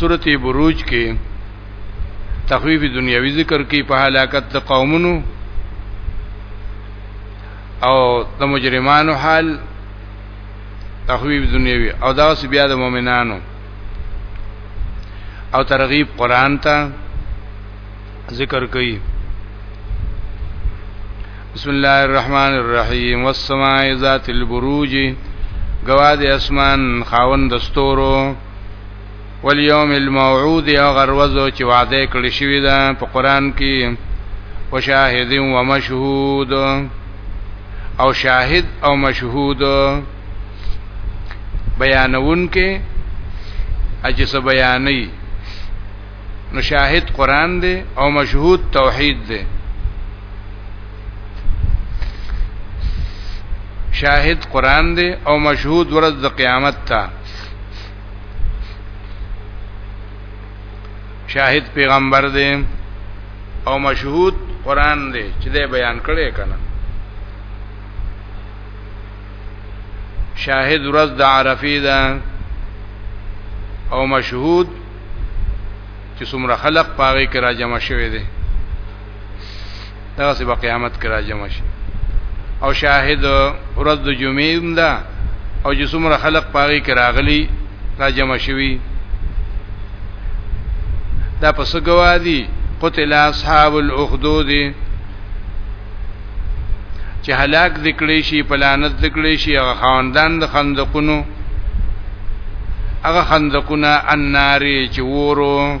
سورته بروج کې تخویف دنیوي ذکر کې په هلاکت د قومونو او د مجرمانو حال تخویف دنیوي او دا اوس بیا د مؤمنانو او ترغیب قران ته ذکر کوي بسم الله الرحمن الرحیم والسماء ذات البروج گواد اسمان خاون دستورو والیوم الموعود یا غروزو چې وعده کړی شوی ده په قران کې وشاهد و مشهود او شاهد او مشهود بیانون کې اجس بیانې نو شاهد قران دی او مشهود توحید دی شاهد قران دی او مشهود ورځ د قیامت ته شاهد پیغمبر دی او مشهود قران دی چې دی بیان کړي کنه شاهد ورځ د عرفه ده او مشهود چې څومره خلق پاره کې را جمع شوه دي دا سبا قیامت کې راځم شي او شاهد ورځ د جمعې هم ده او چې څومره خلق پاغي کې راغلي راځم شوي دا پس گوادی قتل اصحاب الاخدود چې هلاک دکړې شي پلانت دکړې شي هغه خاندان د خندقونو هغه خندقونه الناری چې وورو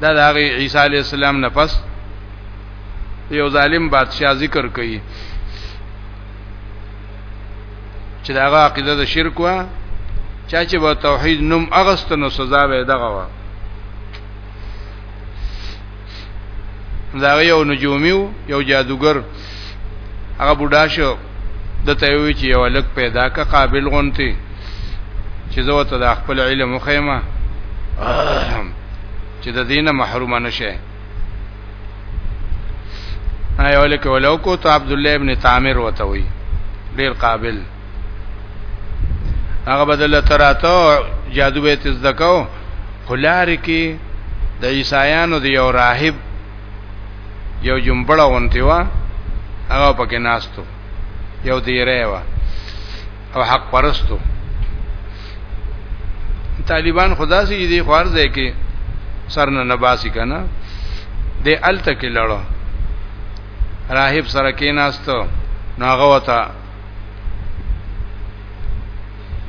دا د عیسی علی السلام نه پس یو ظالم بادشاہ ذکر کوي چې دا عقیده د شرک وا چا چې به توحید نوم اغست نو سزا به دغه وا دا یو نجومیو یو جادوګر هغه بوډا شو د ته وی چې یو لک پیدا ک قابل غونتی چې زه ته د خپل علم خیمه چې د دینه محروم نشه ایو لک ولو کو ته عبد الله ابن تامر وته وی ډیر قابل هغه بدل تراته جادو به تزدکاو خلار کې د عیسایانو دی او راهب یو جنبړه غونتی و هغه پکې ناستو یو دیره و او حق پرستو طالبان خدا سي دي خوار ځای کې سرنه نباسي کنه د الته کې لړو راهب سره کې ناستو ناغه وتا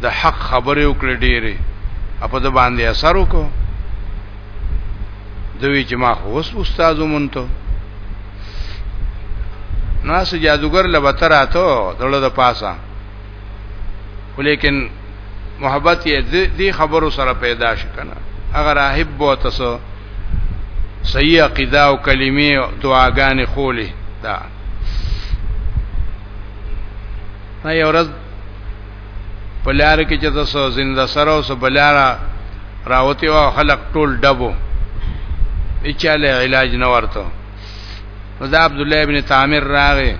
د حق خبرې وکړې ډېرې په د باندې اثر وکړو دوی چې ما خو اوس استاد مونته ناس جادوګر لبتر اتو دړه د پاسه ولیکن محبت یې دې خبرو سره پیدا شي کنه اگر راهب بو تاسو صحیح عقیده او کلمې او دعاګانې خولې دا نه یو ورځ په لار کې چې تاسو زنده سره او سبلارا راوتی او خلق ټول ډبو اچاله علاج نه ورته دا عبد الله ابن تعمیر راغی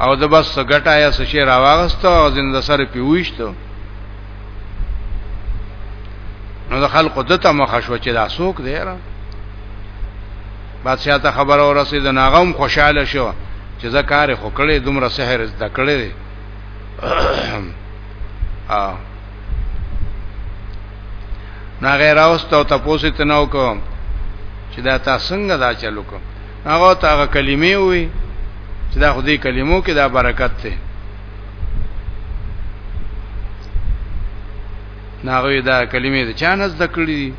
او د بس غټه یا سشي راوغستو او زنده سره پیوښتو نو د خلقو دته مخه شو چې دا سوق دی را بادشاہ ته خبر او رسید ناغه هم خوشاله شو چې زکار خو کړي دومره سحر زده کړي دي نا غیر اوست او تاسو ته نو کوم چې دا تاسو څنګه دا چلو کوم هغه ته هغه کلمې وي چې دا خو دې کلمو کې دا برکت ته ناغوی دا کلمې د چانس د کړې دي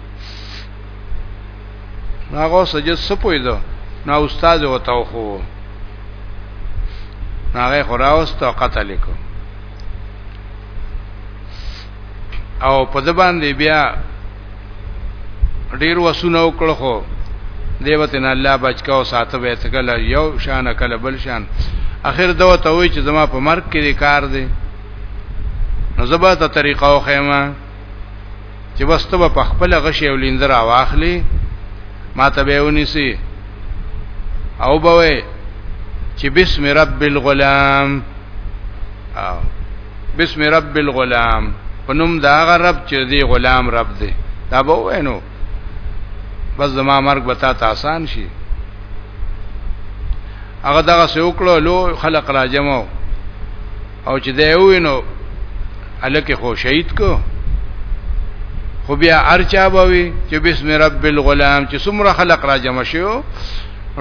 هغه سجد سپوی دو نو استاد وتاو خو هغه خراوست او قتل کو او په د باندې بیا ډیر وسونه وکړ خو دیوتن الله بچکا او ساته به تکل یو شان کله بل شان اخر دوه ته وی چې زما په مرګ کې کار دی نو زبا ته طریقه او خیمه چې بس ته په خپل غشي او لیندرا واخلي ما ته به ونیسي او بوي چې بسم رب الغلام او بسم رب الغلام پنوم دا غرب چې دی غلام رب دی دا به وینو بس زما مرګ به تا ته آسان شي هغه دغه سوکلو لو خلق را جمعو او چې دا وینو الکه خو شهید کو خو بیا ارچا بوي چې بسم رب الغلام چې څومره خلق را جمع شو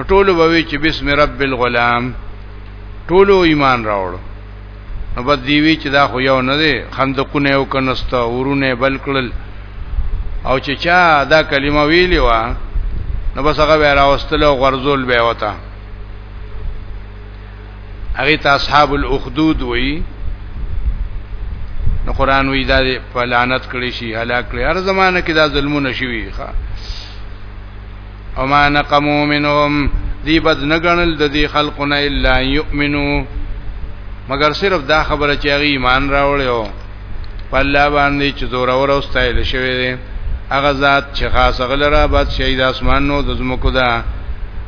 ټول بوي چې بسم رب الغلام ټول ایمان راوړ نو بس دی وی چې دا خو یو نه دی خندقونه یو کنستا ورونه بلکل او چې چا دا کلمه ویلی و نو بس هغه راوستل او غرزول به وتا هغه ته اصحاب الاخدود وی نو قران وی دا په لعنت کړي شي هلاک کړي هر زمانه کې دا ظلمونه شوي ښا او ما نقمو منهم دی بد نګنل د دې خلقونه الا یؤمنو مگر صرف دا خبره چې هغه ایمان راوړی او په الله باندې چې زور اور او ستایل شوی دی هغه ذات چې خاص غلره باد شهید اسمان نو د زمکو ده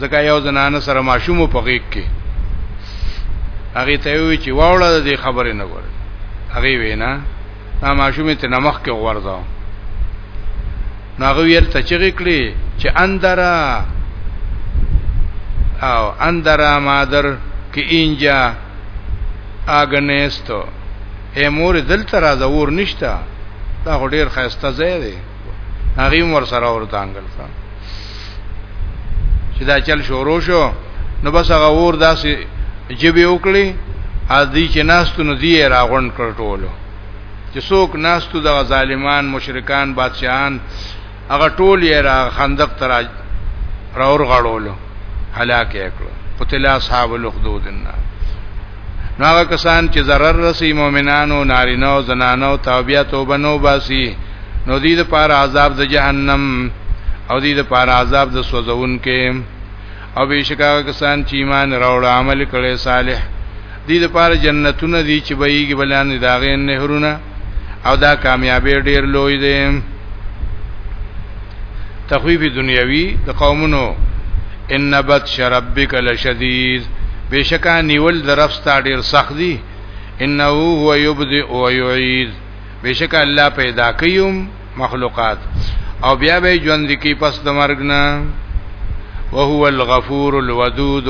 ځکه یو زنانه سره ماشوم په غیږ کې هغه ته وی چې واوړه دې خبرې نه ور هغه وینا دا ماشوم ته نمخ کې ورځو ناغه ویل ته چغې کړې چې اندرا او اندرا مادر کې انجا اګنېستو اے مور دلته راځه ور نشتا دا ډیر خسته ځای دی هغه ور سره ورته انګل کا چې دا چل شروع شو نو بس هغه ور داسې جبه وکړي ا دې چې ناستو نو دی راغون کړ ټولو چې څوک ناستو د ظالمان مشرکان بادشاہان هغه ټول یې را خندق تر راور غړولو هلاک یې کړو قتل اصحاب الاخدود النار نو هغه کسان چې zarar رسي مؤمنانو نارینه او زنانو توبیا توبه نو باسي نو دې د پاره عذاب د جهنم او دې د پاره عذاب د سوزون کې او بشکا کسان چې ایمان راوړ عمل کړي صالح دې د پاره جنتونه دي چې بهيږي بلان داغې نهرونه او دا کامیابی ډیر لوی دی تخویف دنیوی د قومونو ان نبت شربک لشدید بشکا نیول درفستا ډیر سخت دی انه هو یبدئ و یعید بشکا الله پیدا کیوم مخلوقات او بیا به ژوند کی پس د مرګ نه وهو الغفور الودود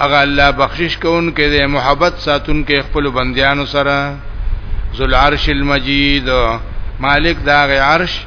اغه الله بخشش کون کې د محبت ساتون کې خپل بندیانو سره ذل عرش المجید مالک دا عرش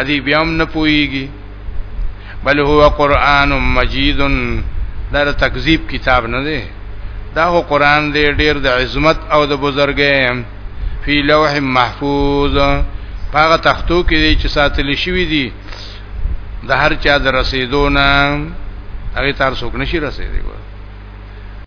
ادي بیا هم نه پويږي بل هو قران مجید دا د تکذیب کتاب نه دی دا هو قران دی ډیر د عظمت او د بزرګۍ فی لوح محفوظ هغه تختو کې دی چې ساتل شوی دی د هر چا د رسیدونه هغه تر څوک نشي رسیدي